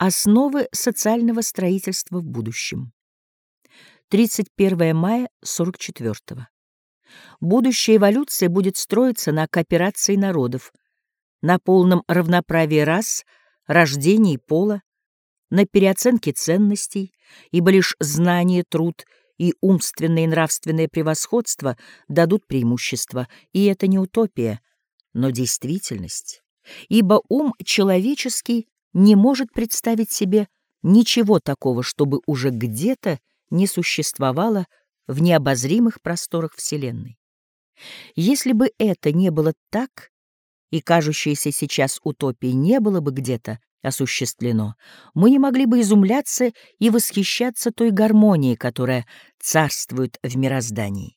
Основы социального строительства в будущем. 31 мая 44 -го. Будущая эволюция будет строиться на кооперации народов, на полном равноправии рас, рождения и пола, на переоценке ценностей, ибо лишь знание, труд и умственное и нравственное превосходство дадут преимущество, и это не утопия, но действительность, ибо ум человеческий не может представить себе ничего такого, чтобы уже где-то не существовало в необозримых просторах Вселенной. Если бы это не было так, и кажущаяся сейчас утопия не было бы где-то осуществлено, мы не могли бы изумляться и восхищаться той гармонией, которая царствует в мироздании.